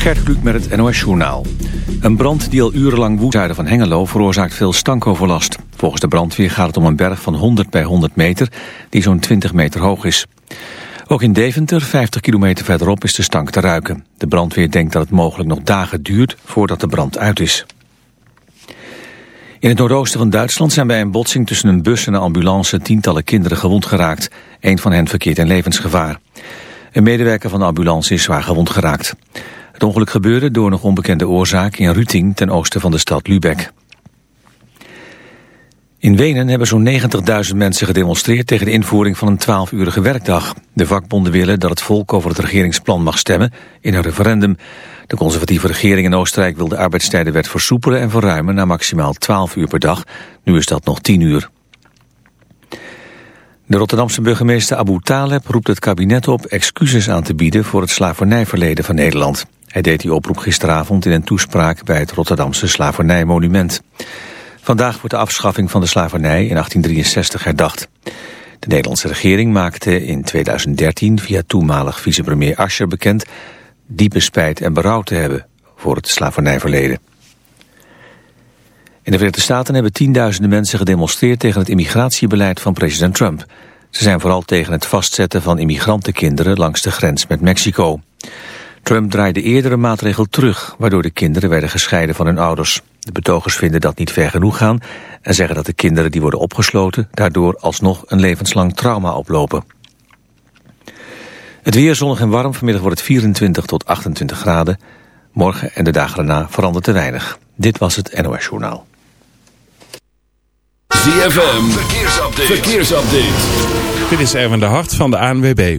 Gert Kluk met het NOS-journaal. Een brand die al urenlang woedt zuiden van Hengelo veroorzaakt veel stankoverlast. Volgens de brandweer gaat het om een berg van 100 bij 100 meter die zo'n 20 meter hoog is. Ook in Deventer, 50 kilometer verderop, is de stank te ruiken. De brandweer denkt dat het mogelijk nog dagen duurt voordat de brand uit is. In het noordoosten van Duitsland zijn bij een botsing tussen een bus en een ambulance tientallen kinderen gewond geraakt. Een van hen verkeert in levensgevaar. Een medewerker van de ambulance is zwaar gewond geraakt. Het ongeluk gebeurde door nog onbekende oorzaak in Ruting ten oosten van de stad Lübeck. In Wenen hebben zo'n 90.000 mensen gedemonstreerd tegen de invoering van een 12-urige werkdag. De vakbonden willen dat het volk over het regeringsplan mag stemmen in een referendum. De conservatieve regering in Oostenrijk wil de arbeidstijdenwet versoepelen en verruimen naar maximaal 12 uur per dag. Nu is dat nog 10 uur. De Rotterdamse burgemeester Abu Taleb roept het kabinet op excuses aan te bieden voor het slavernijverleden van Nederland. Hij deed die oproep gisteravond in een toespraak bij het Rotterdamse slavernijmonument. Vandaag wordt de afschaffing van de slavernij in 1863 herdacht. De Nederlandse regering maakte in 2013 via toenmalig vicepremier Ascher bekend diepe spijt en berouw te hebben voor het slavernijverleden. In de Verenigde Staten hebben tienduizenden mensen gedemonstreerd tegen het immigratiebeleid van president Trump. Ze zijn vooral tegen het vastzetten van immigrantenkinderen langs de grens met Mexico. Trump draaide eerdere maatregel terug, waardoor de kinderen werden gescheiden van hun ouders. De betogers vinden dat niet ver genoeg gaan en zeggen dat de kinderen die worden opgesloten daardoor alsnog een levenslang trauma oplopen. Het weer zonnig en warm, vanmiddag wordt het 24 tot 28 graden. Morgen en de dagen daarna verandert te weinig. Dit was het NOS Journaal. ZFM, verkeersupdate. verkeersupdate. Dit is Erwin de Hart van de ANWB.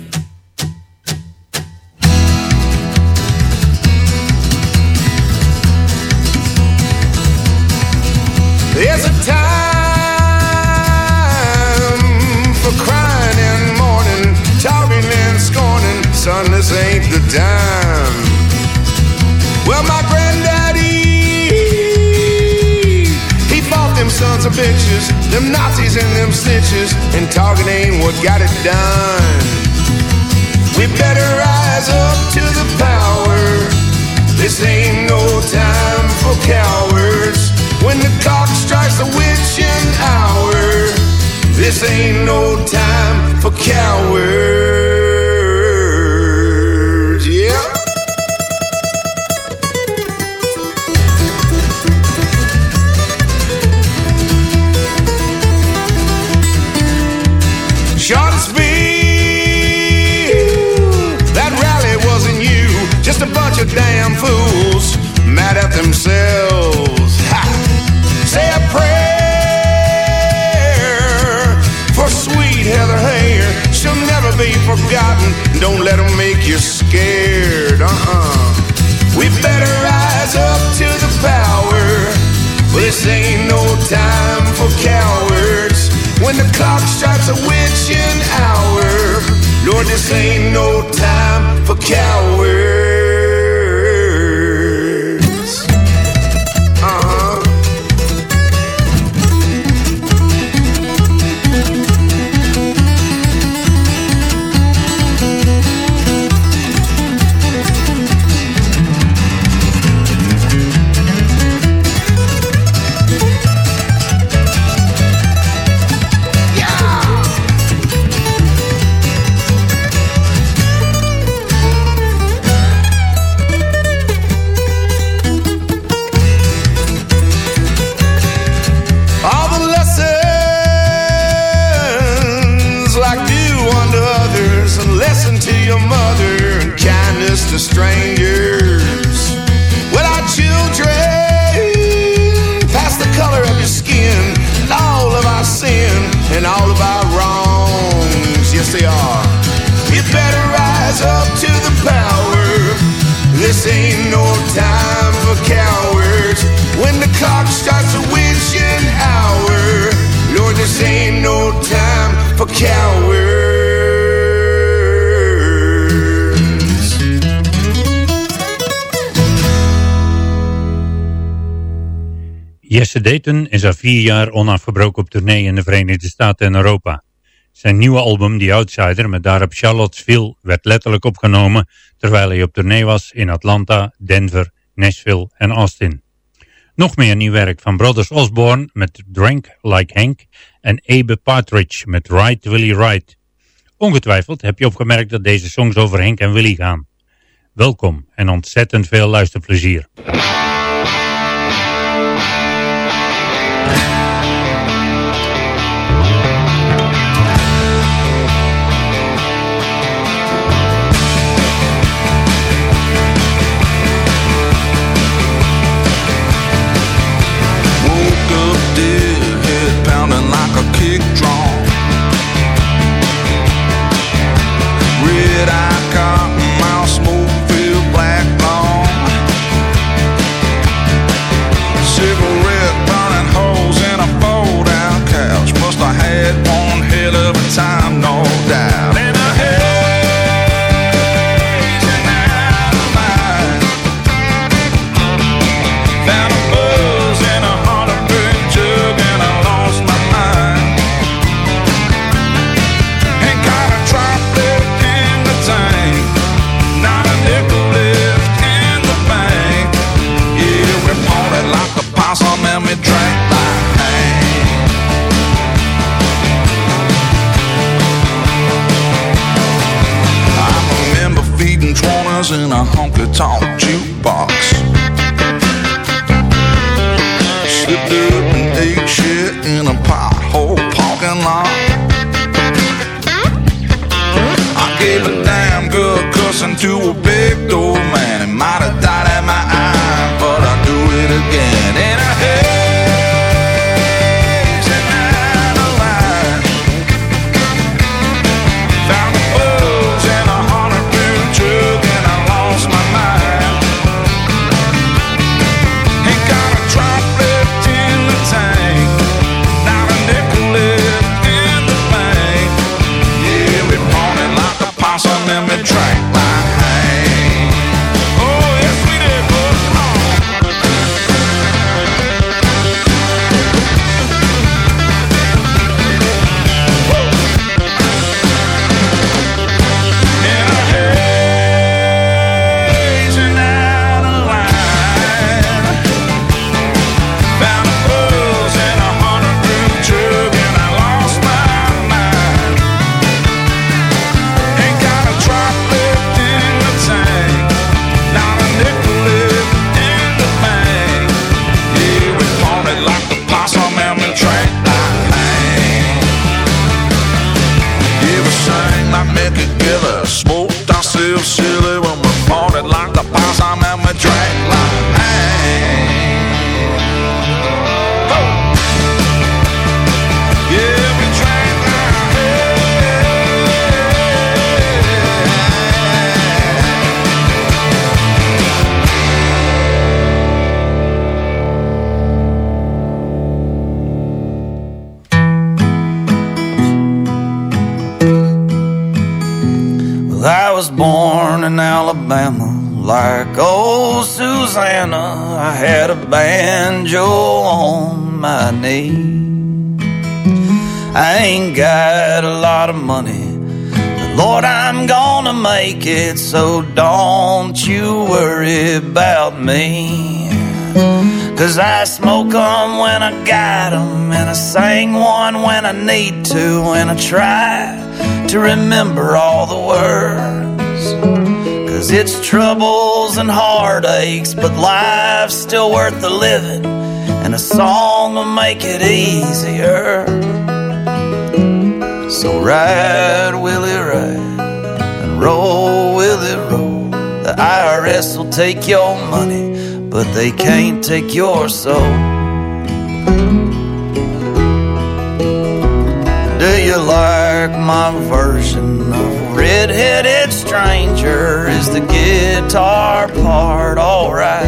Bitches, them Nazis and them stitches, and talking ain't what got it done. We better rise up to the power. This ain't no time for cowards. When the cock strikes the witching hour, this ain't no time for cowards. forgotten. Don't let them make you scared. Uh-uh. We better rise up to the power. This ain't no time for cowards. When the clock strikes a witching hour, Lord, this ain't no time for cowards. vier jaar onafgebroken op tournee in de Verenigde Staten en Europa. Zijn nieuwe album The Outsider met daarop Charlottesville werd letterlijk opgenomen terwijl hij op tournee was in Atlanta, Denver, Nashville en Austin. Nog meer nieuw werk van Brothers Osborne met Drink Like Hank en Abe Partridge met Right Willie Wright. Ongetwijfeld heb je opgemerkt dat deze songs over Henk en Willie gaan. Welkom en ontzettend veel luisterplezier. Cause I smoke 'em when I got 'em, and I sing one when I need to, and I try to remember all the words. Cause it's troubles and heartaches, but life's still worth the living, and a song will make it easier. So ride, Willie, ride, and roll, Willie, roll. The IRS will take your money but they can't take your soul. Do you like my version of Red-Headed Stranger? Is the guitar part alright?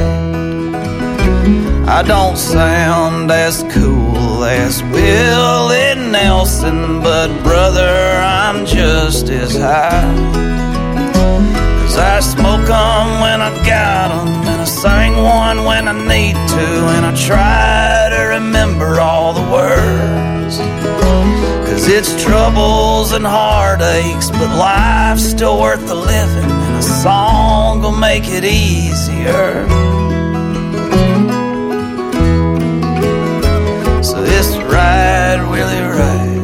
I don't sound as cool as Willie Nelson, but brother, I'm just as high. I smoke 'em when I got 'em, and I sing one when I need to, and I try to remember all the words. Cause it's troubles and heartaches, but life's still worth the living, and a song will make it easier. So this ride, Willie, ride,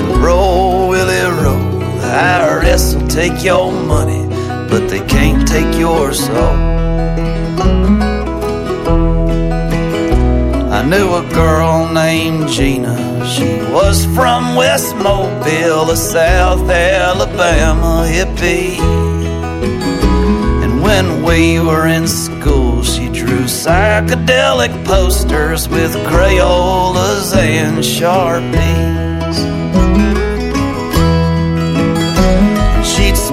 and roll, Willie, roll. The IRS will take your money take your soul. I knew a girl named Gina. She was from West Mobile, a South Alabama hippie. And when we were in school, she drew psychedelic posters with Crayolas and Sharpies.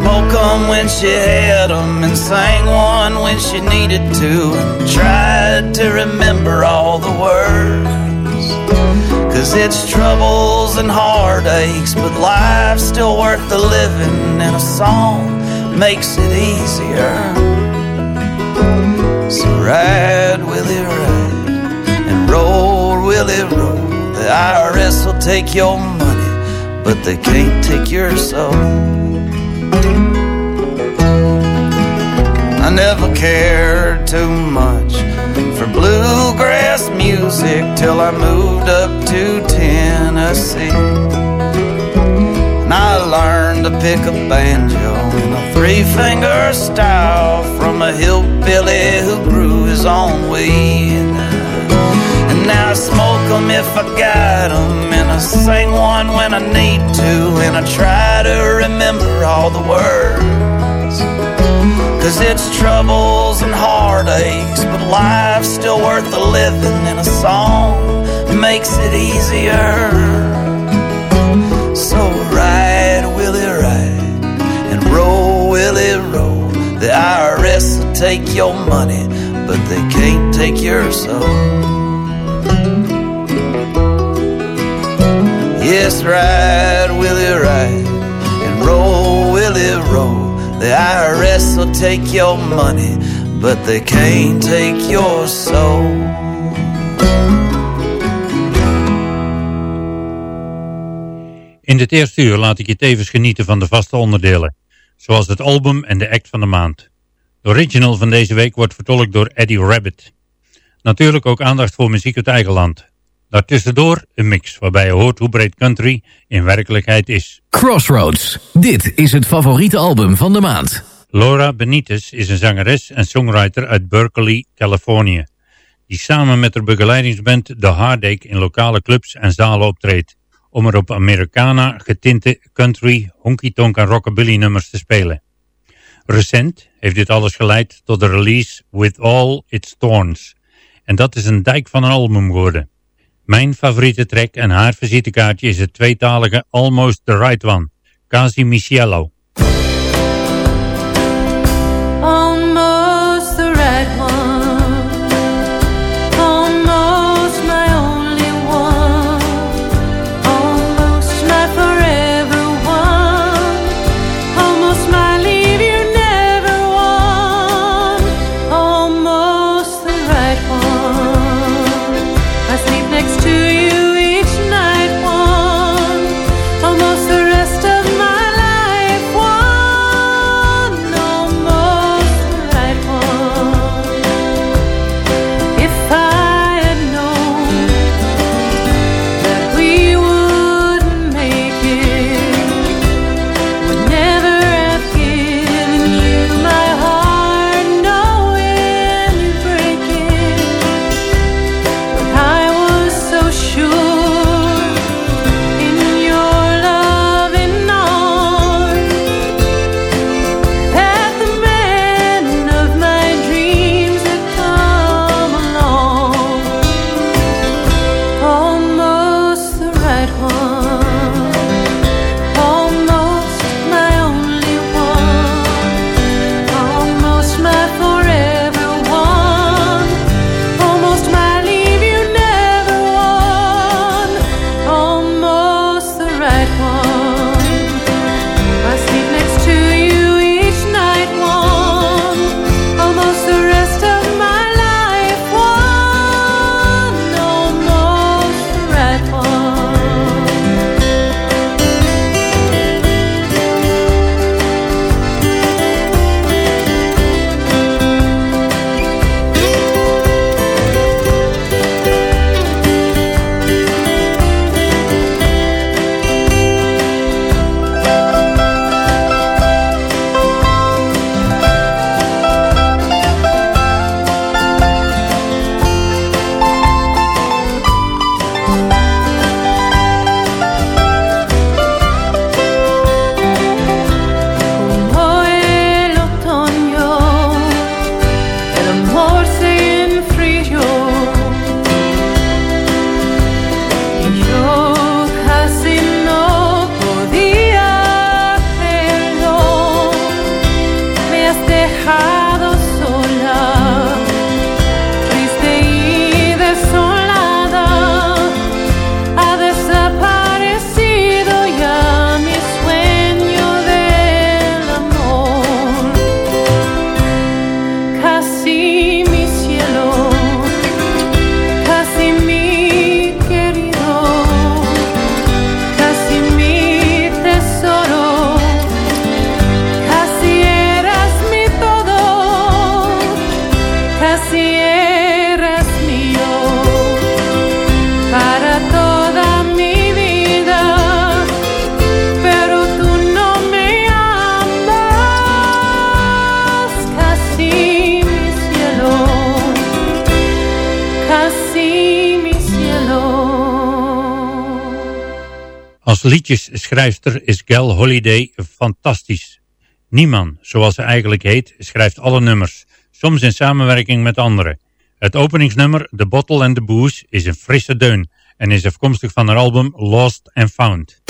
Smoke 'em when she had 'em and sang one when she needed to and tried to remember all the words. Cause it's troubles and heartaches, but life's still worth the living and a song makes it easier. So ride, Willie, ride and roll, Willie, roll. The IRS will take your money, but they can't take your soul. I never cared too much for bluegrass music till I moved up to Tennessee. And I learned to pick a banjo in a three finger style from a hillbilly who grew his own weed. And now I smoke 'em if I got 'em, and I sing one when I need to, and I try to remember all the words. Cause it's troubles and heartaches, but life's still worth the living, and a song makes it easier. So ride, Willie, ride, and roll, Willie, roll. The IRS will take your money, but they can't take your soul. Yes, ride, Willie, ride, and roll, Willie, roll. The IRS will take your money, but they can't take your soul. In dit eerste uur laat ik je tevens genieten van de vaste onderdelen, zoals het album en de act van de maand. De original van deze week wordt vertolkt door Eddie Rabbit. Natuurlijk ook aandacht voor muziek uit eigen land. Daartussendoor een mix waarbij je hoort hoe breed country in werkelijkheid is. Crossroads. Dit is het favoriete album van de maand. Laura Benitez is een zangeres en songwriter uit Berkeley, Californië. Die samen met haar begeleidingsband The Heartache in lokale clubs en zalen optreedt. Om er op Americana getinte country, honky-tonk en rockabilly nummers te spelen. Recent heeft dit alles geleid tot de release With All Its Thorns. En dat is een dijk van een album geworden. Mijn favoriete track en haar visitekaartje is het tweetalige Almost the Right One, Casi Michiello. Als liedjesschrijfster is Gal Holiday fantastisch. Niemand, zoals ze eigenlijk heet, schrijft alle nummers, soms in samenwerking met anderen. Het openingsnummer The Bottle and the Booze is een frisse deun en is afkomstig van haar album Lost and Found.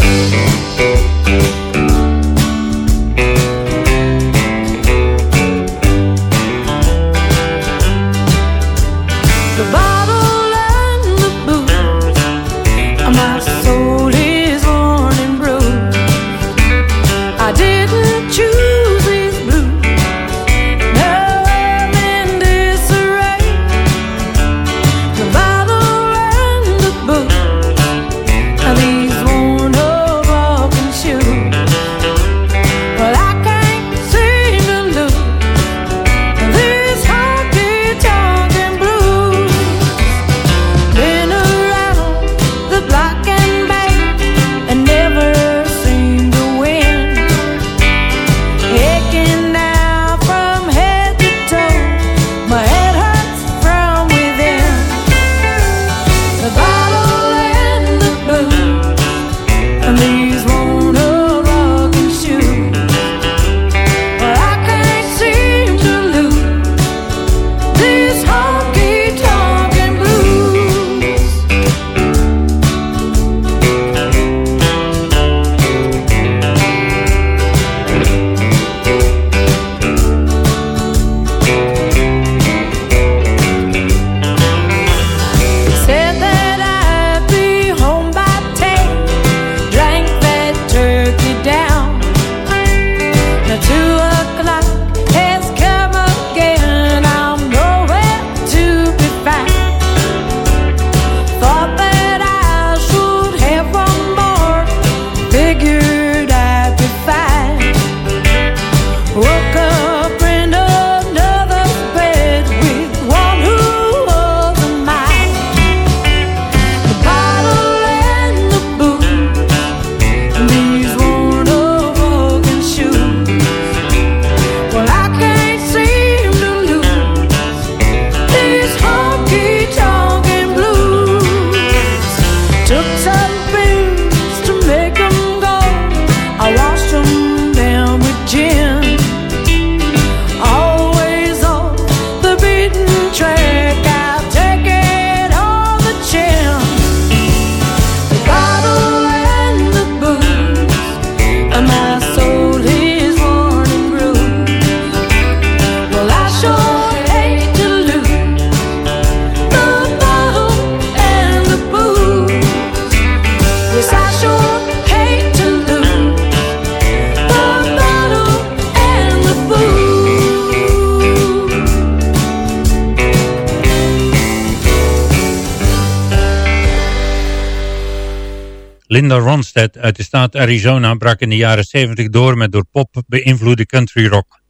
Uit de staat Arizona brak in de jaren 70 door met door pop beïnvloede country rock.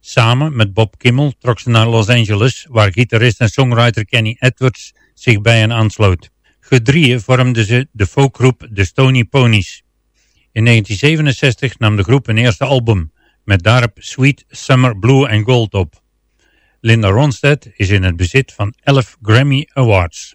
Samen met Bob Kimmel trok ze naar Los Angeles, waar gitarist en songwriter Kenny Edwards zich bij hen aansloot. Gedrieën vormden ze de folkgroep The Stony Ponies. In 1967 nam de groep een eerste album, met daarop Sweet Summer Blue and Gold op. Linda Ronstadt is in het bezit van 11 Grammy Awards.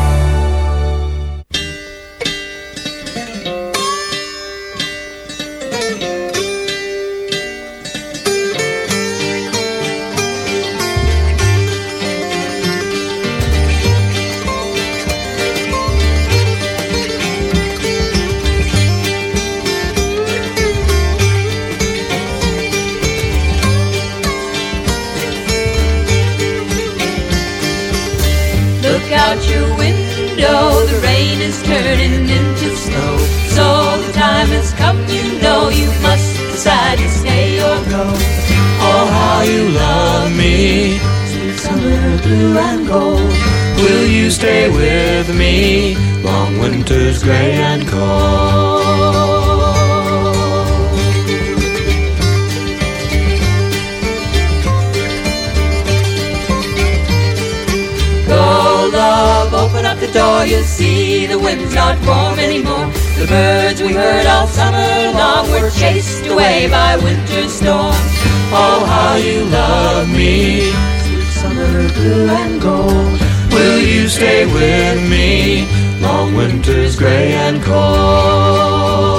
Gray and cold. Go, love, open up the door. You see the wind's not warm anymore. The birds we heard all summer long were chased away by winter's storm. Oh, how you love me, sweet summer blue and gold. Will you stay with me? Long winters gray and cold.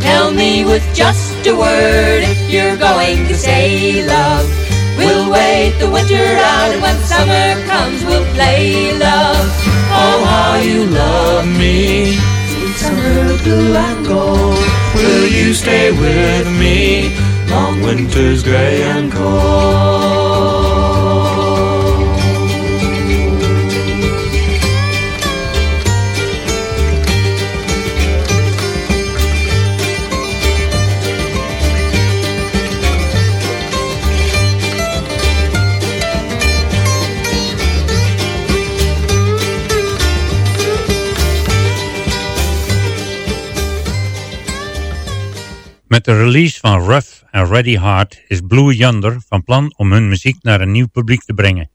Tell me with just a word if you're going to say love. We'll wait the winter out and when summer comes we'll play love. Oh, how you love me, sweet summer blue and gold. Will you stay with me? Long winters gray and cold. Met de release van and Ready Hard is Blue Yonder van plan om hun muziek naar een nieuw publiek te brengen.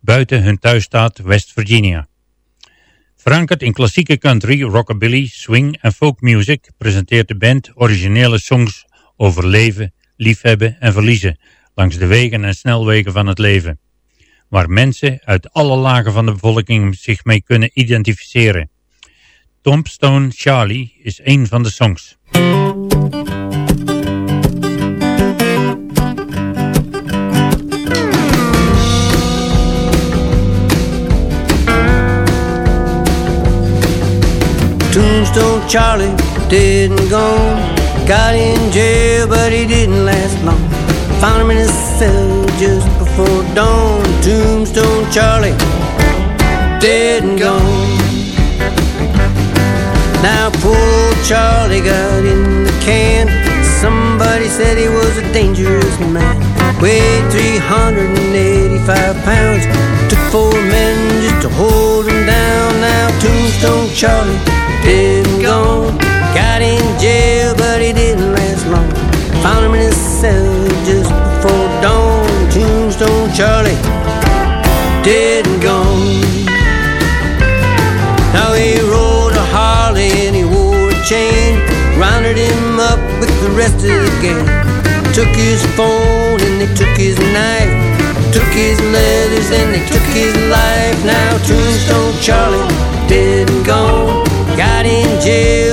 Buiten hun thuisstaat West Virginia. Verankerd in klassieke country, rockabilly, swing en folk music presenteert de band originele songs over leven, liefhebben en verliezen langs de wegen en snelwegen van het leven. Waar mensen uit alle lagen van de bevolking zich mee kunnen identificeren. Tombstone Charlie is een van de songs. Tombstone Charlie and gone. Got in jail, but he didn't last long. Found him in his cell just before dawn. Tombstone Charlie and gone. Now poor Charlie got in the can. Somebody said he was a dangerous man. Weighed 385 pounds. Took four men just to hold him. Now Tombstone Charlie dead and gone. Got in jail, but he didn't last long. Found him in his cell just before dawn. Tombstone Charlie dead and gone. Now he rode a Harley and he wore a chain. Rounded him up with the rest of the gang. Took his phone and they took his knife. Took and they took his life. Now Tombstone Charlie and gone. Got in jail,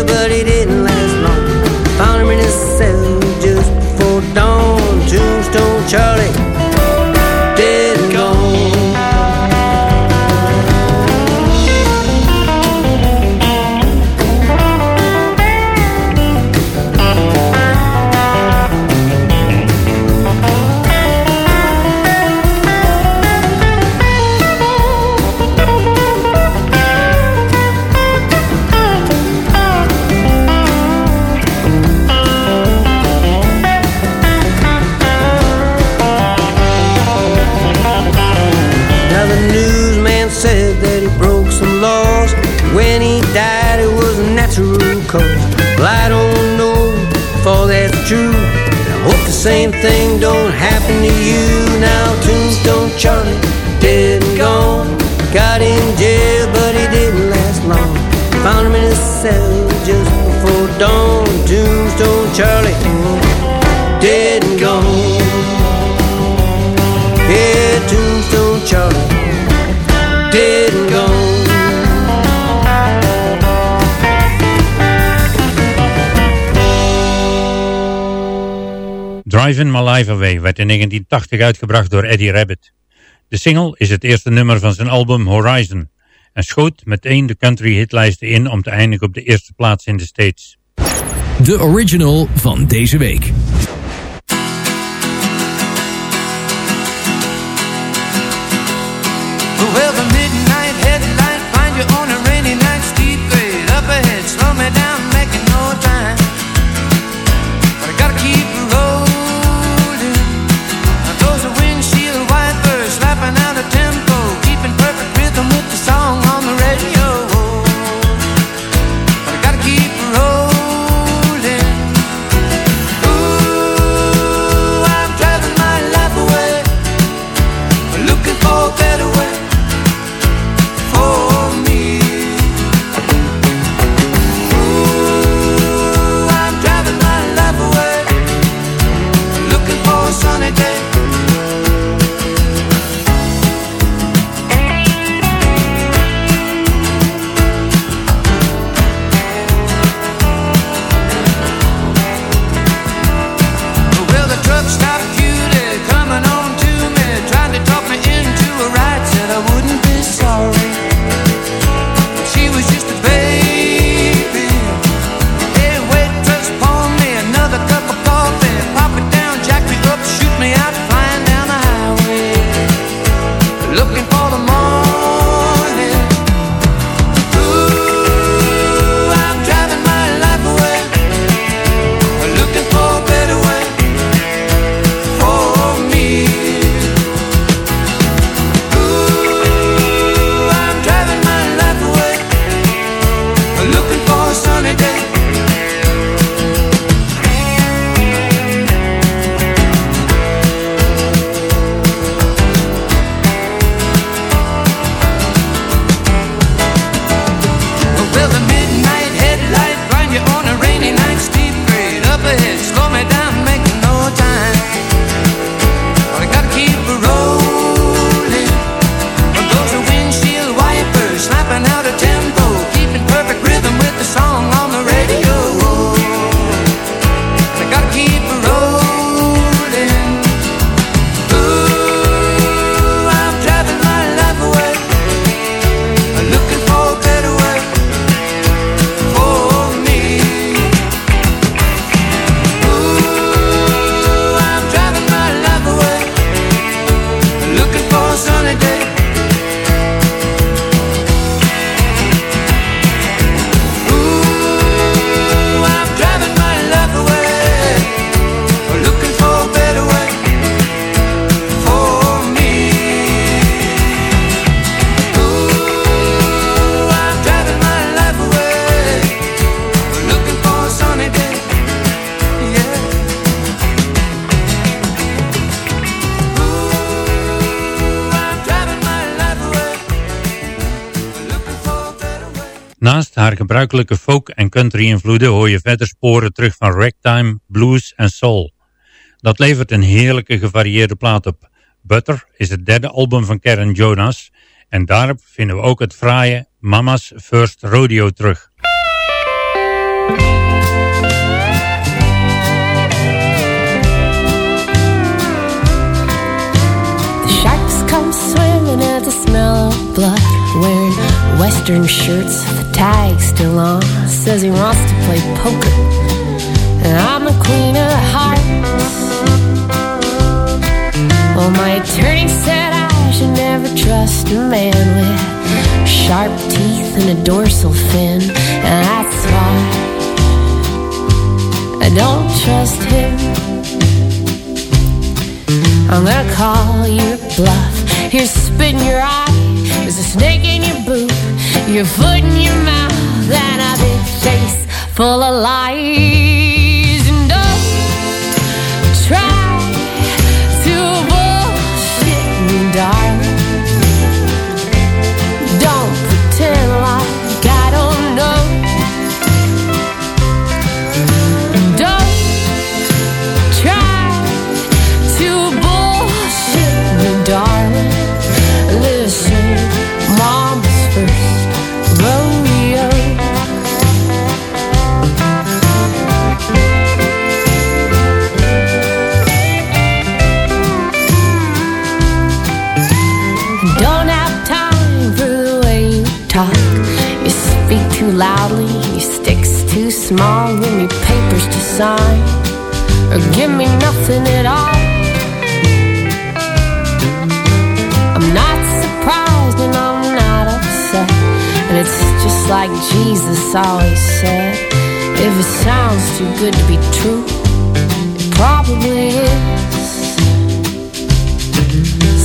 the Driving My Life Away werd in 1980 uitgebracht door Eddie Rabbit. De single is het eerste nummer van zijn album Horizon en schoot meteen de country hitlijsten in om te eindigen op de eerste plaats in de States. De original van deze week. Well, the folk- en country-invloeden hoor je verder sporen terug van ragtime, blues en soul. Dat levert een heerlijke gevarieerde plaat op. Butter is het derde album van Karen Jonas en daarop vinden we ook het fraaie Mama's First Rodeo terug. Come swimming at the smell western shirts, the tag still on. Says he wants to play poker. And I'm the queen of hearts. Well, my attorney said I should never trust a man with sharp teeth and a dorsal fin. And that's why I don't trust him. I'm gonna call your bluff. Here's spit in your eye. There's a snake in your boot. Your foot in your mouth. And a big face full of lies. Small. Give me papers to sign, or give me nothing at all. I'm not surprised and I'm not upset. And it's just like Jesus always said if it sounds too good to be true, it probably is.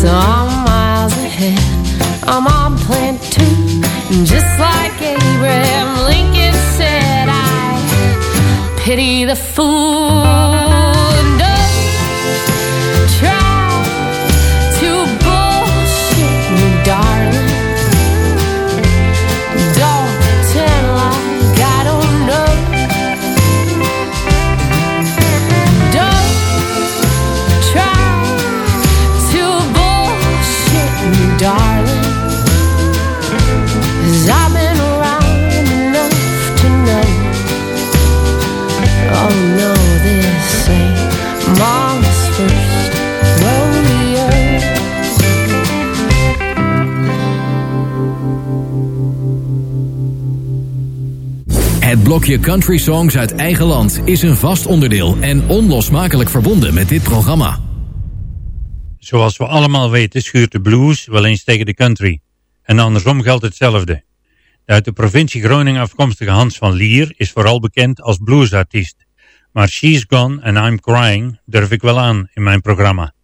So I'm miles ahead, I'm on plan two. And just like Abraham Lincoln pity the fool. Blokje country songs uit eigen land is een vast onderdeel en onlosmakelijk verbonden met dit programma. Zoals we allemaal weten schuurt de blues wel eens tegen de country. En andersom geldt hetzelfde. De uit de provincie Groningen afkomstige Hans van Lier is vooral bekend als bluesartiest. Maar She's Gone and I'm Crying durf ik wel aan in mijn programma.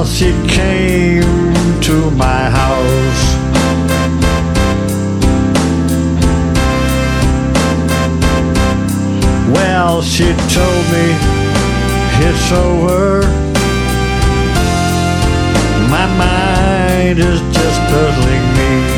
Well she came to my house Well, she told me it's over. My mind is just puzzling me.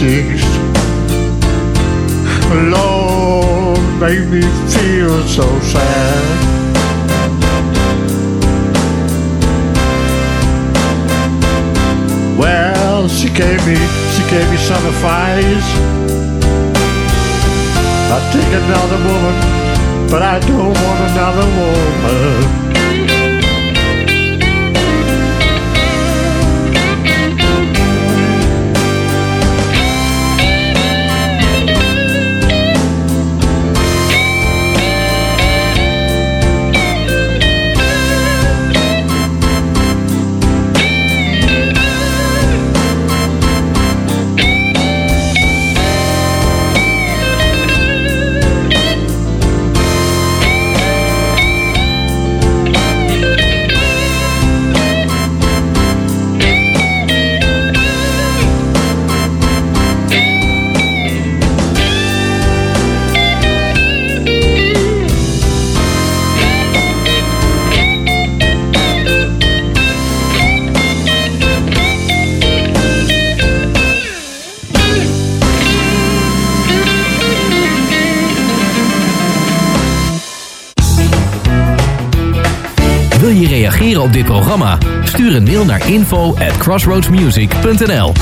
Cheeks. Lord, made me feel so sad. Well, she gave me, she gave me some advice. I'll take another woman, but I don't want another woman. Op dit programma? Stuur een mail naar info at crossroadsmusic.nl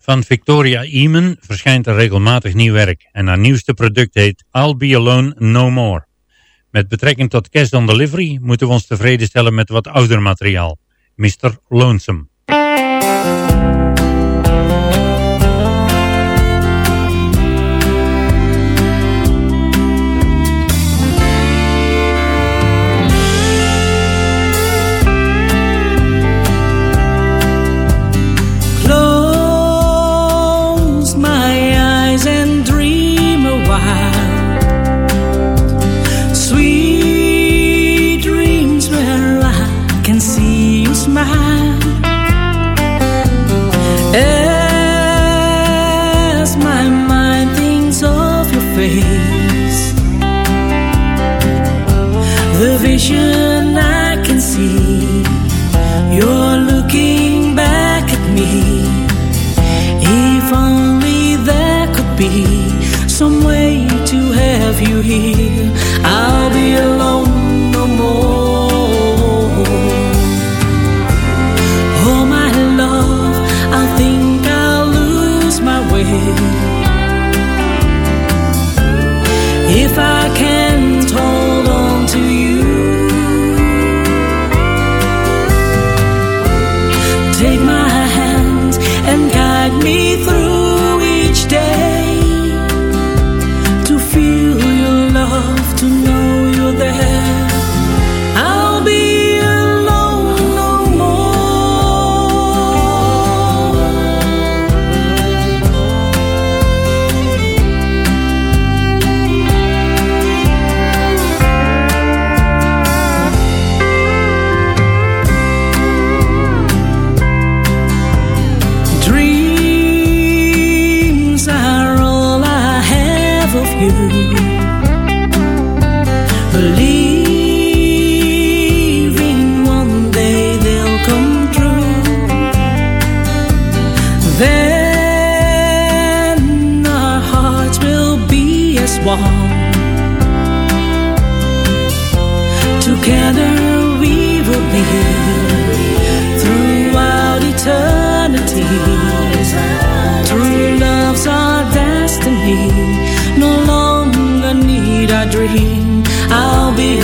Van Victoria Eamon verschijnt er regelmatig nieuw werk en haar nieuwste product heet I'll Be Alone No More. Met betrekking tot Cash on Delivery moeten we ons tevreden stellen met wat ouder materiaal. Mr. Lonesome. The one. Together we will be throughout eternity. True love's our destiny. No longer need I dream. I'll be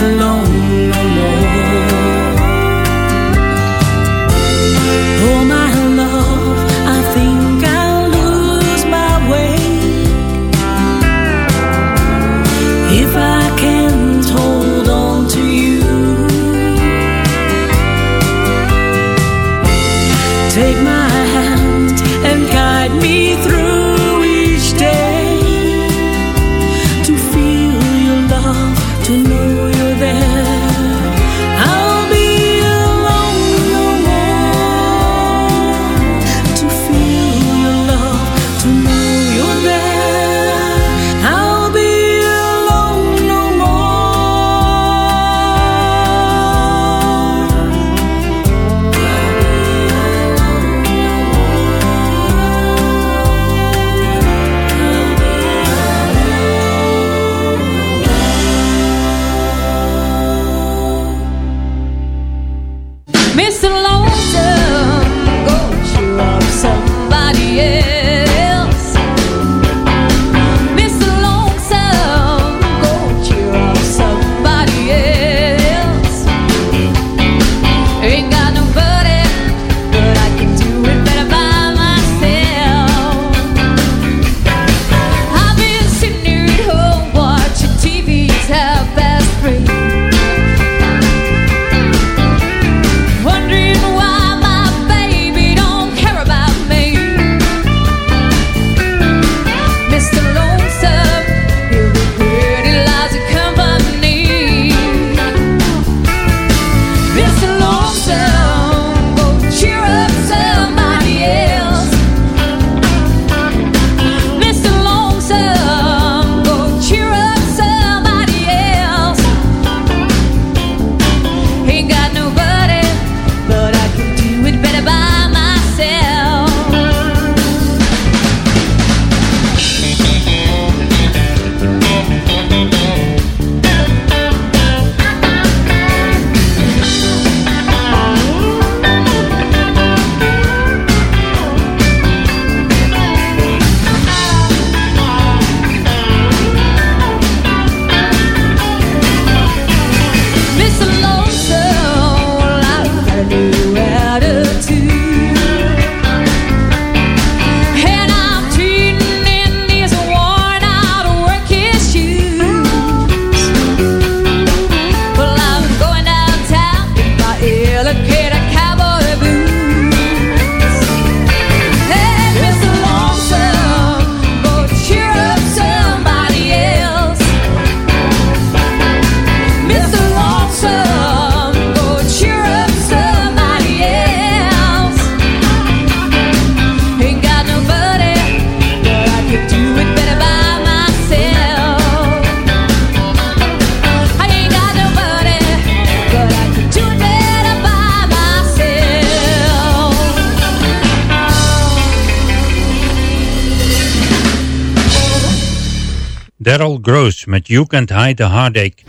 Daryl met You Can't Hide the Heartache.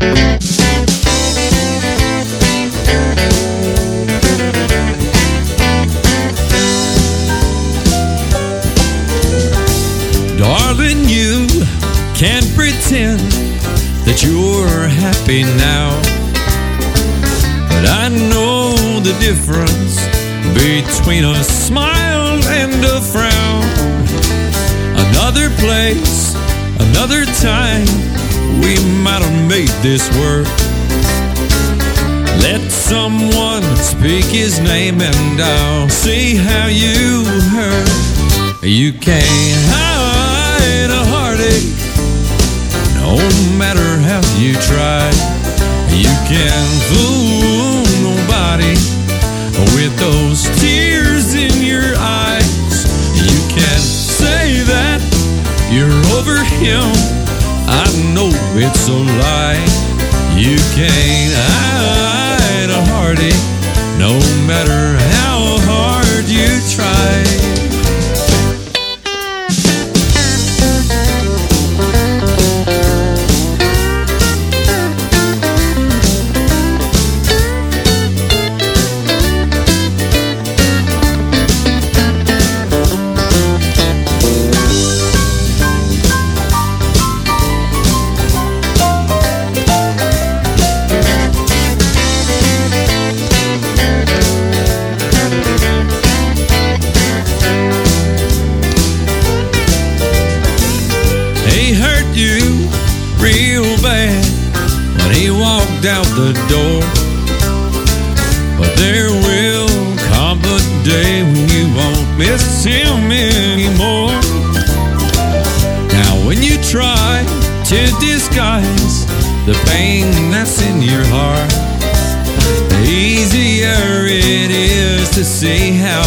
Darling, you can't pretend that you're happy now. But I know the difference between a smile and a frown. Another place, another time, we might have made this work. Let someone speak his name and I'll see how you hurt. You can't hide a heartache no matter how you try. You can't fool nobody with those tears in your eyes. You can't say that you're over him. I know it's a lie. You can't hide a heartache no matter how hard you try.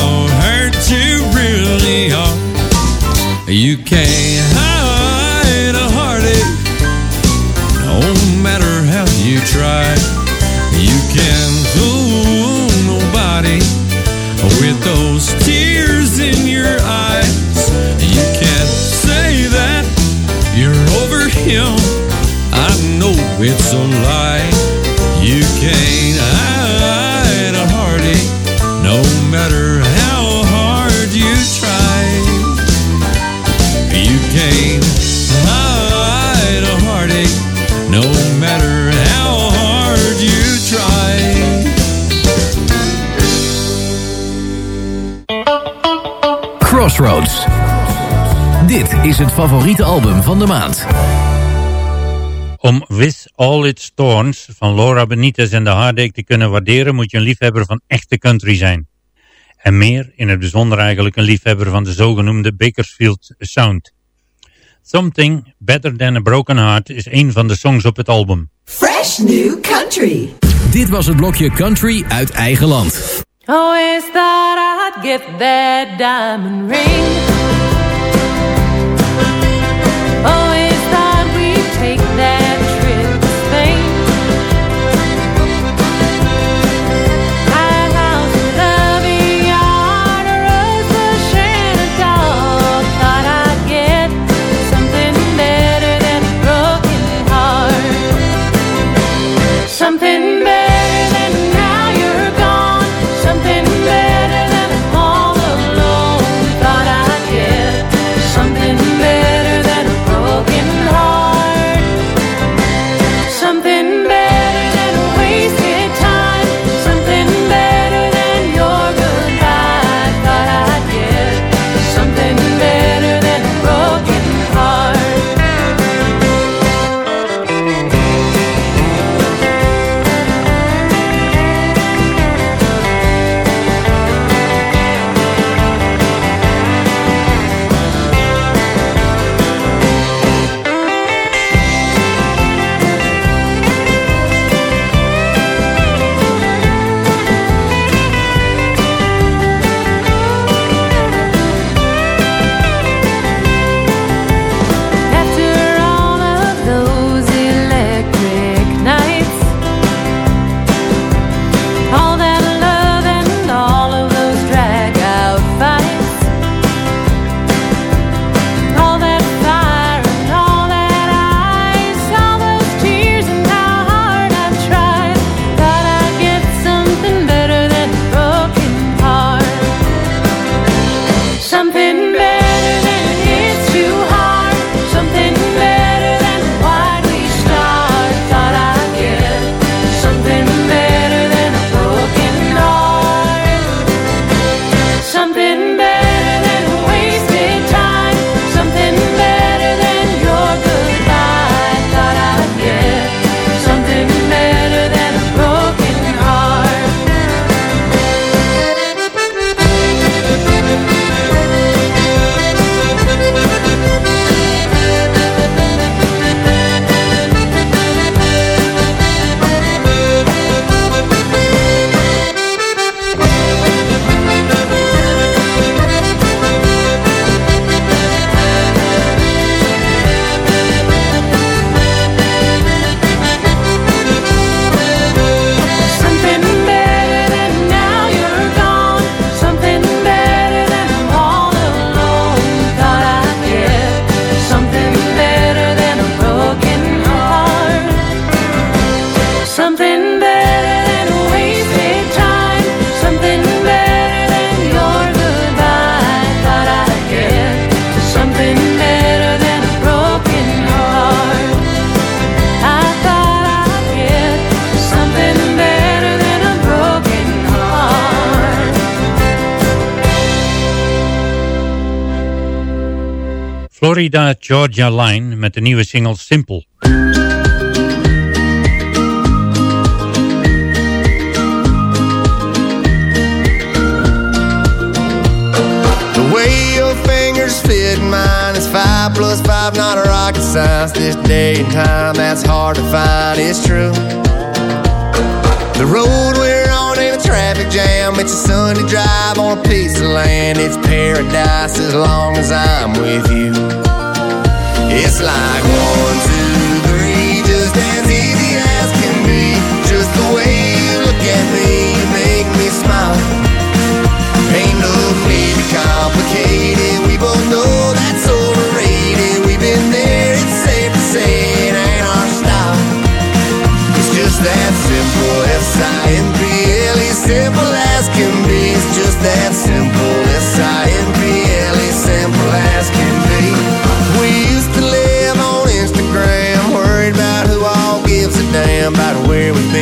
How hurt you really are. You can't hide a heartache no matter how you try. You can fool nobody with those tears in your eyes. You can't say that you're over him. I know it's a lie. You can't hide a heartache no matter Crossroads. Dit is het favoriete album van de maand. Om With All Its Thorns van Laura Benitez en de Heartache te kunnen waarderen moet je een liefhebber van echte country zijn. En meer, in het bijzonder eigenlijk een liefhebber van de zogenoemde Bakersfield Sound. Something Better Than a Broken Heart is een van de songs op het album. Fresh New Country. Dit was het blokje Country uit eigen land. Always thought I'd get that diamond ring. Florida Georgia Line met de nieuwe single Simple. The way your fingers fit in mine is five plus five, not a rocket science. This day and time, that's hard to find, it's true. The road we're on in a traffic jam. It's a sunny drive on a piece of land. It's paradise as long as I'm with you. It's like one, two, three, just as easy as can be. Just the way you look at me, make me smile. Ain't no need to complicate it. We both know that's overrated. We've been there, it's safe to say it ain't our style. It's just that simple, S-I-M-P, simple as can be. It's just that matter where we've been.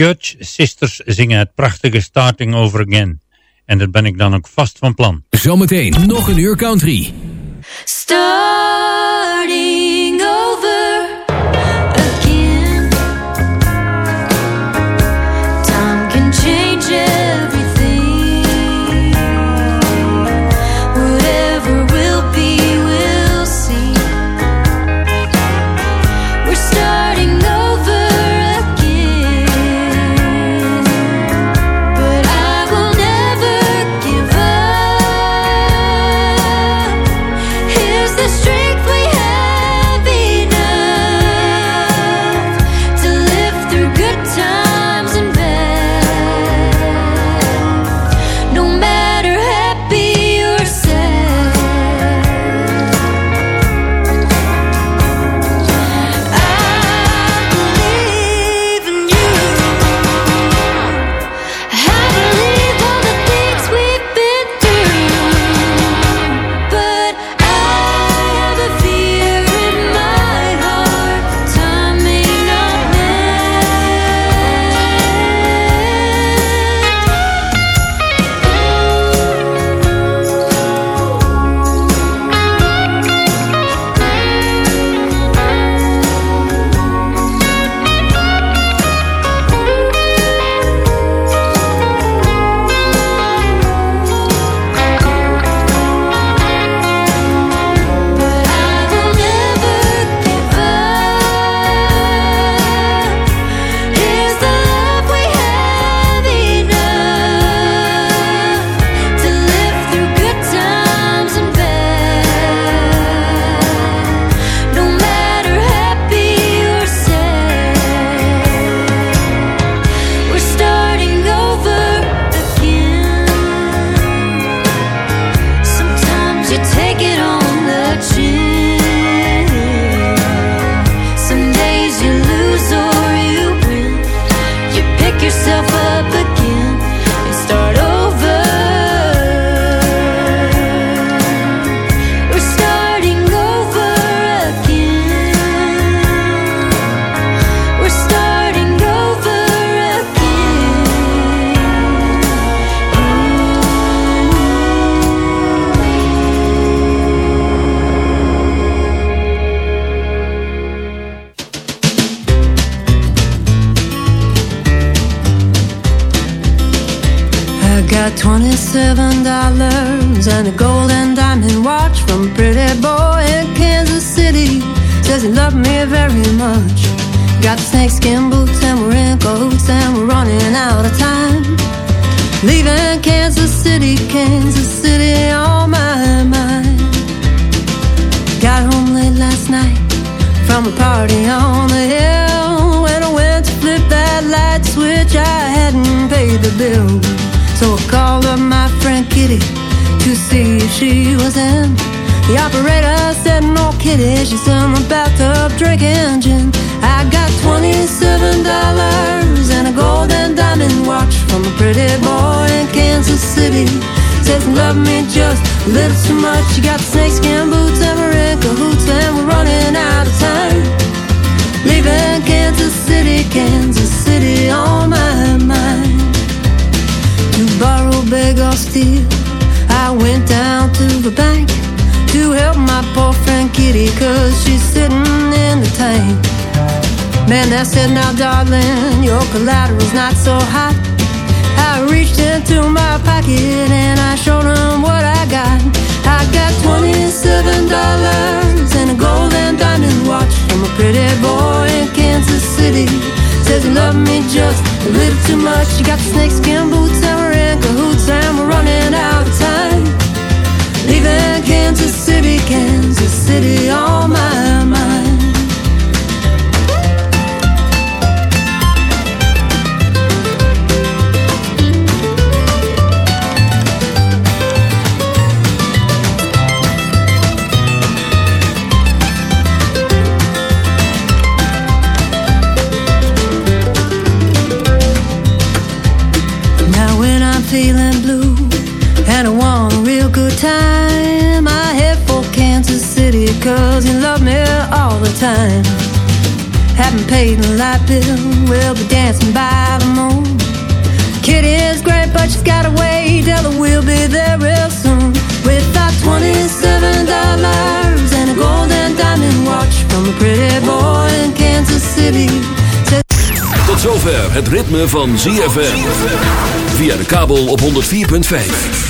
Church Sisters zingen het prachtige Starting Over Again. En dat ben ik dan ook vast van plan. Zometeen nog een uur country. Starting little too much. You got snakeskin boots and we're in cahoots and we're running out of time. Leaving Kansas City, Kansas City on my mind to borrow, beg, or steal. I went down to the bank to help my poor friend Kitty, cause she's sitting in the tank. Man, I said, now, darling, your collateral's not so hot. I reached into my pocket and I showed him what I got. I got $27 and a gold and diamond watch from a pretty boy in Kansas City. Says he loved me just a little too much. You got snakeskin boots and we're in cahoots and we're running out of time. Leaving Kansas City, Kansas City on my cause you love me all the time. Haven't paid the light bill, we'll be dancing by the moon. Kitty is great, but she's gotta wait we'll be there real soon. With our $27 and a gold and diamond watch from a pretty boy in Kansas City. Tot zover het ritme van ZFM. Via de kabel op 104.5.